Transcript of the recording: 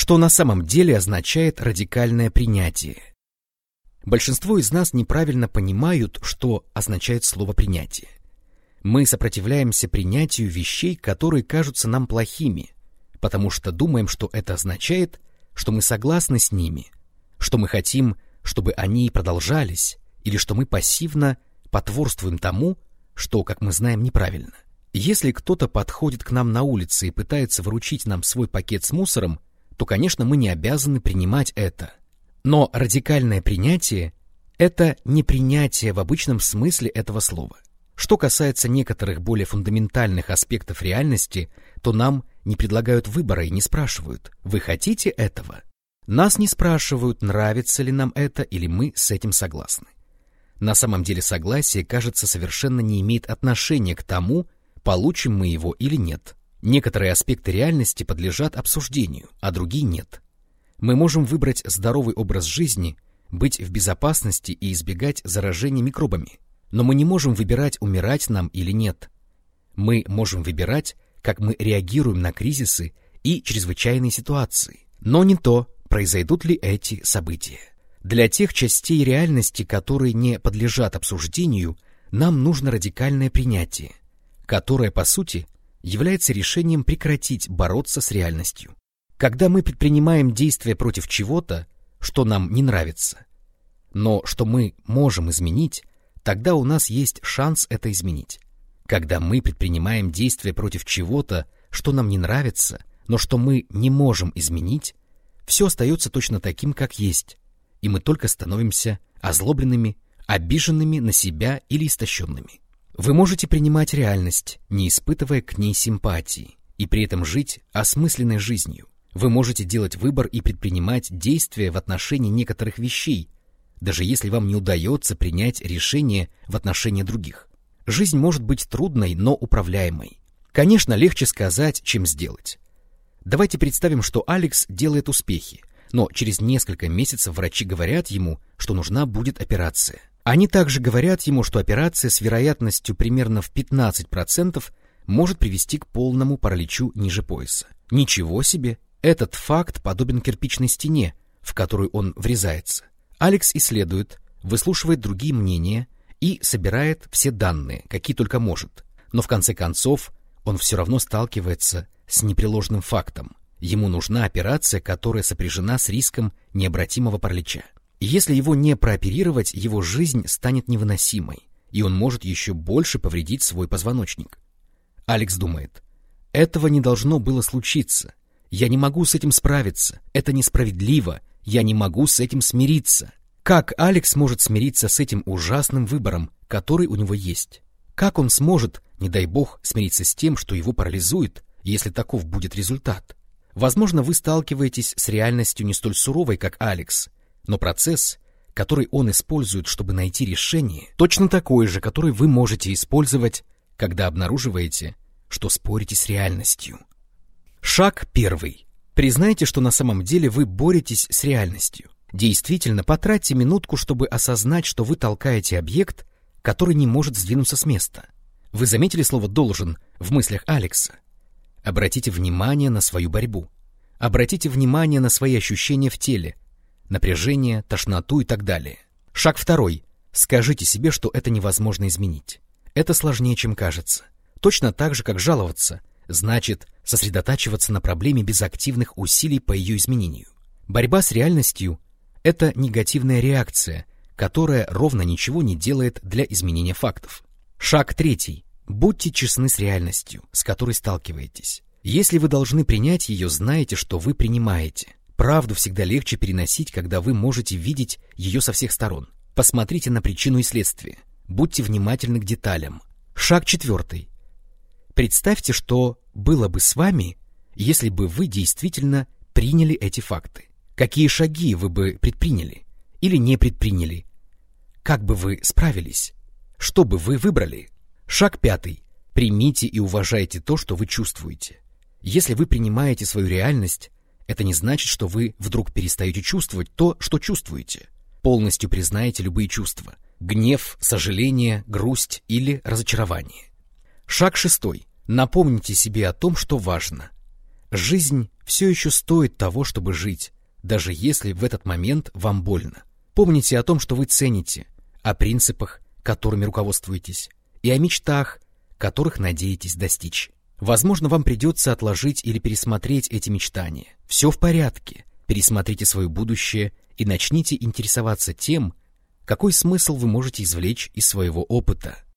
Что на самом деле означает радикальное принятие? Большинство из нас неправильно понимают, что означает слово «принятие». Мы сопротивляемся принятию вещей, которые кажутся нам плохими, потому что думаем, что это означает, что мы согласны с ними, что мы хотим, чтобы они продолжались, или что мы пассивно потворствуем тому, что, как мы знаем, неправильно. Если кто-то подходит к нам на улице и пытается вручить нам свой пакет с мусором, то, конечно, мы не обязаны принимать это. Но радикальное принятие — это не принятие в обычном смысле этого слова. Что касается некоторых более фундаментальных аспектов реальности, то нам не предлагают выбора и не спрашивают, вы хотите этого? Нас не спрашивают, нравится ли нам это или мы с этим согласны. На самом деле согласие, кажется, совершенно не имеет отношения к тому, получим мы его или нет. Некоторые аспекты реальности подлежат обсуждению, а другие нет. Мы можем выбрать здоровый образ жизни, быть в безопасности и избегать заражения микробами, но мы не можем выбирать, умирать нам или нет. Мы можем выбирать, как мы реагируем на кризисы и чрезвычайные ситуации, но не то, произойдут ли эти события. Для тех частей реальности, которые не подлежат обсуждению, нам нужно радикальное принятие, которое, по сути, является решением прекратить бороться с реальностью. Когда мы предпринимаем действия против чего-то, что нам не нравится, но что мы можем изменить, тогда у нас есть шанс это изменить. Когда мы предпринимаем действия против чего-то, что нам не нравится, но что мы не можем изменить, все остается точно таким, как есть, и мы только становимся озлобленными, обиженными на себя или истощенными. Вы можете принимать реальность, не испытывая к ней симпатии, и при этом жить осмысленной жизнью. Вы можете делать выбор и предпринимать действия в отношении некоторых вещей, даже если вам не удается принять решение в отношении других. Жизнь может быть трудной, но управляемой. Конечно, легче сказать, чем сделать. Давайте представим, что Алекс делает успехи, но через несколько месяцев врачи говорят ему, что нужна будет операция. Они также говорят ему, что операция с вероятностью примерно в 15% может привести к полному параличу ниже пояса. Ничего себе! Этот факт подобен кирпичной стене, в которую он врезается. Алекс исследует, выслушивает другие мнения и собирает все данные, какие только может. Но в конце концов он все равно сталкивается с непреложным фактом. Ему нужна операция, которая сопряжена с риском необратимого паралича. Если его не прооперировать, его жизнь станет невыносимой, и он может еще больше повредить свой позвоночник. Алекс думает, этого не должно было случиться. Я не могу с этим справиться. Это несправедливо. Я не могу с этим смириться. Как Алекс может смириться с этим ужасным выбором, который у него есть? Как он сможет, не дай бог, смириться с тем, что его парализует, если таков будет результат? Возможно, вы сталкиваетесь с реальностью не столь суровой, как Алекс, но процесс, который он использует, чтобы найти решение, точно такой же, который вы можете использовать, когда обнаруживаете, что спорите с реальностью. Шаг первый. Признайте, что на самом деле вы боретесь с реальностью. Действительно, потратьте минутку, чтобы осознать, что вы толкаете объект, который не может сдвинуться с места. Вы заметили слово «должен» в мыслях Алекса? Обратите внимание на свою борьбу. Обратите внимание на свои ощущения в теле, напряжение, тошноту и так далее. Шаг второй. Скажите себе, что это невозможно изменить. Это сложнее, чем кажется. Точно так же, как жаловаться, значит сосредотачиваться на проблеме без активных усилий по ее изменению. Борьба с реальностью — это негативная реакция, которая ровно ничего не делает для изменения фактов. Шаг третий. Будьте честны с реальностью, с которой сталкиваетесь. Если вы должны принять ее, знайте, что вы принимаете. Правду всегда легче переносить, когда вы можете видеть ее со всех сторон. Посмотрите на причину и следствие. Будьте внимательны к деталям. Шаг четвертый. Представьте, что было бы с вами, если бы вы действительно приняли эти факты. Какие шаги вы бы предприняли или не предприняли? Как бы вы справились? Что бы вы выбрали? Шаг пятый. Примите и уважайте то, что вы чувствуете. Если вы принимаете свою реальность, это не значит, что вы вдруг перестаете чувствовать то, что чувствуете. Полностью признаете любые чувства. Гнев, сожаление, грусть или разочарование. Шаг шестой. Напомните себе о том, что важно. Жизнь все еще стоит того, чтобы жить, даже если в этот момент вам больно. Помните о том, что вы цените, о принципах, которыми руководствуетесь, и о мечтах, которых надеетесь достичь. Возможно, вам придется отложить или пересмотреть эти мечтания. Все в порядке. Пересмотрите свое будущее и начните интересоваться тем, какой смысл вы можете извлечь из своего опыта –